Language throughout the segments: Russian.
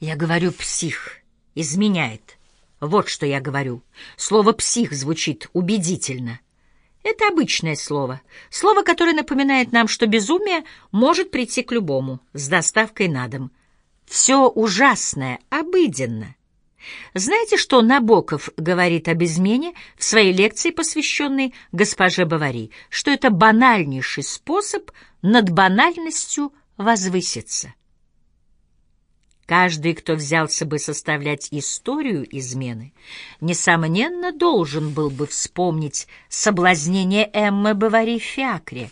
Я говорю «псих», изменяет. Вот что я говорю. Слово «псих» звучит убедительно. Это обычное слово. Слово, которое напоминает нам, что безумие может прийти к любому, с доставкой на дом. Все ужасное, обыденно. Знаете, что Набоков говорит об измене в своей лекции, посвященной госпоже Бавари, что это банальнейший способ над банальностью возвыситься? Каждый, кто взялся бы составлять историю измены, несомненно, должен был бы вспомнить соблазнение Эммы Бавари Фиакре.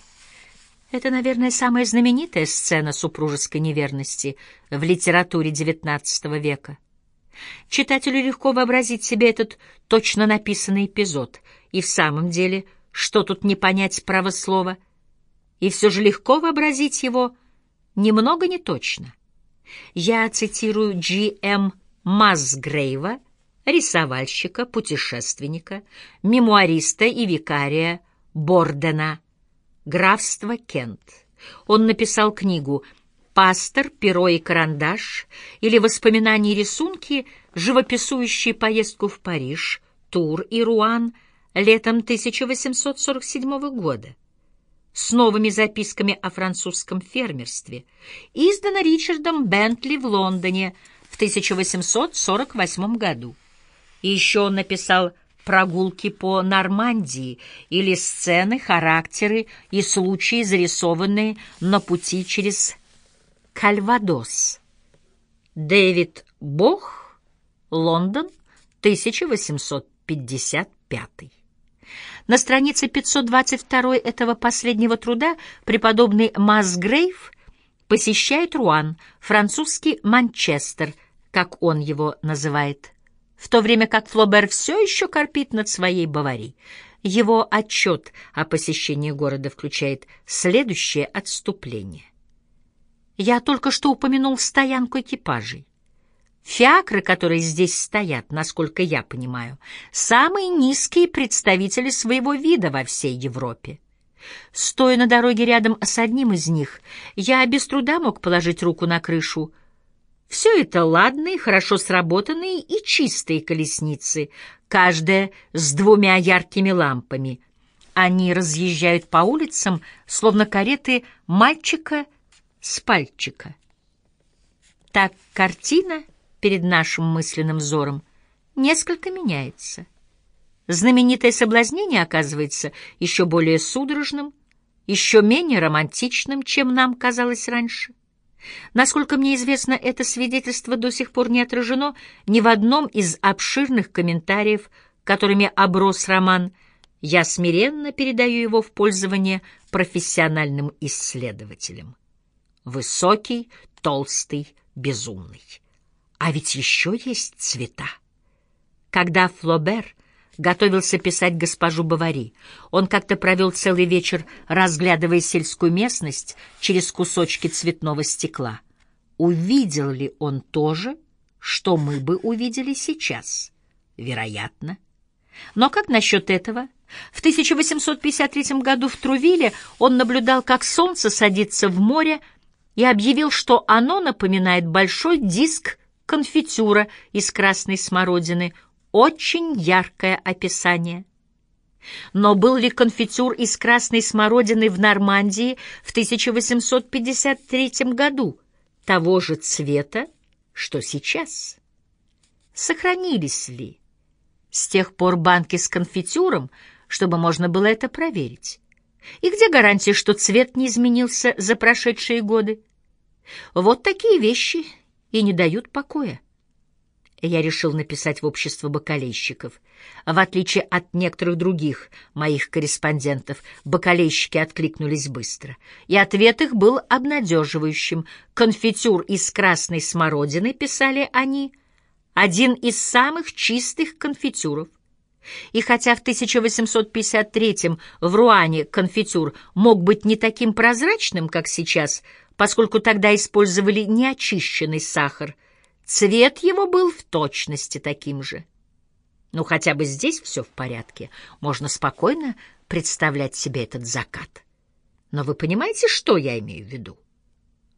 Это, наверное, самая знаменитая сцена супружеской неверности в литературе XIX века. Читателю легко вообразить себе этот точно написанный эпизод. И в самом деле, что тут не понять право слова? И все же легко вообразить его немного не точно. Я цитирую Джи М. Мазгрейва, рисовальщика, путешественника, мемуариста и викария Бордена, графство Кент. Он написал книгу пастор, перо и карандаш или воспоминания и рисунки, живописующие поездку в Париж, Тур и Руан летом 1847 года с новыми записками о французском фермерстве, издана Ричардом Бентли в Лондоне в 1848 году. Еще он написал прогулки по Нормандии или сцены, характеры и случаи, зарисованные на пути через Кальвадос. Дэвид Бох, Лондон, 1855. На странице 522 этого последнего труда преподобный Масгрейв посещает Руан, французский Манчестер, как он его называет, в то время как Флобер все еще корпит над своей Баварией. Его отчет о посещении города включает следующее отступление. Я только что упомянул стоянку экипажей. Фиакры, которые здесь стоят, насколько я понимаю, самые низкие представители своего вида во всей Европе. Стоя на дороге рядом с одним из них, я без труда мог положить руку на крышу. Все это ладные, хорошо сработанные и чистые колесницы, каждая с двумя яркими лампами. Они разъезжают по улицам, словно кареты мальчика с пальчика. Так картина перед нашим мысленным взором несколько меняется. Знаменитое соблазнение оказывается еще более судорожным, еще менее романтичным, чем нам казалось раньше. Насколько мне известно, это свидетельство до сих пор не отражено ни в одном из обширных комментариев, которыми оброс роман. Я смиренно передаю его в пользование профессиональным исследователям высокий, толстый, безумный. А ведь еще есть цвета. Когда Флобер готовился писать госпожу Бавари, он как-то провел целый вечер, разглядывая сельскую местность через кусочки цветного стекла. Увидел ли он то же, что мы бы увидели сейчас? Вероятно. Но как насчет этого? В 1853 году в Трувиле он наблюдал, как солнце садится в море, и объявил, что оно напоминает большой диск конфитюра из красной смородины. Очень яркое описание. Но был ли конфитюр из красной смородины в Нормандии в 1853 году того же цвета, что сейчас? Сохранились ли с тех пор банки с конфитюром, чтобы можно было это проверить? И где гарантия, что цвет не изменился за прошедшие годы? Вот такие вещи и не дают покоя. Я решил написать в общество бакалейщиков. В отличие от некоторых других моих корреспондентов, бакалейщики откликнулись быстро, и ответ их был обнадеживающим. «Конфитюр из красной смородины», — писали они, — «один из самых чистых конфитюров. И хотя в 1853 в Руане конфитюр мог быть не таким прозрачным, как сейчас, поскольку тогда использовали неочищенный сахар, цвет его был в точности таким же. Ну, хотя бы здесь все в порядке, можно спокойно представлять себе этот закат. Но вы понимаете, что я имею в виду?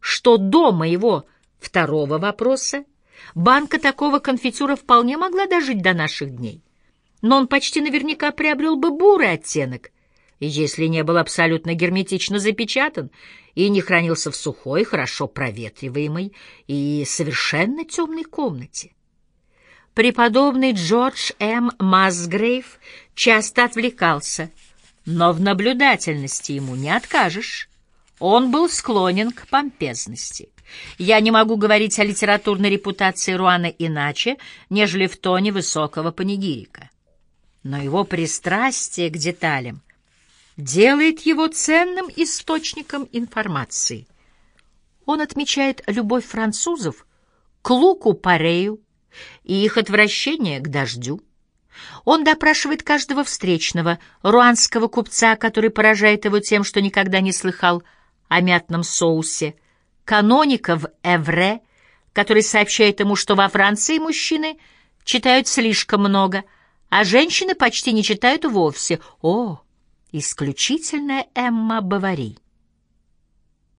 Что до моего второго вопроса Банка такого конфитюра вполне могла дожить до наших дней. Но он почти наверняка приобрел бы бурый оттенок, если не был абсолютно герметично запечатан и не хранился в сухой, хорошо проветриваемой и совершенно темной комнате. Преподобный Джордж М. Масгрейв часто отвлекался, но в наблюдательности ему не откажешь. Он был склонен к помпезности. Я не могу говорить о литературной репутации Руана иначе, нежели в тоне высокого панигирика. Но его пристрастие к деталям делает его ценным источником информации. Он отмечает любовь французов к луку парею и их отвращение к дождю. Он допрашивает каждого встречного, руанского купца, который поражает его тем, что никогда не слыхал о мятном соусе, каноника в Эвре, который сообщает ему, что во Франции мужчины читают слишком много, а женщины почти не читают вовсе. О, исключительная Эмма Бавари!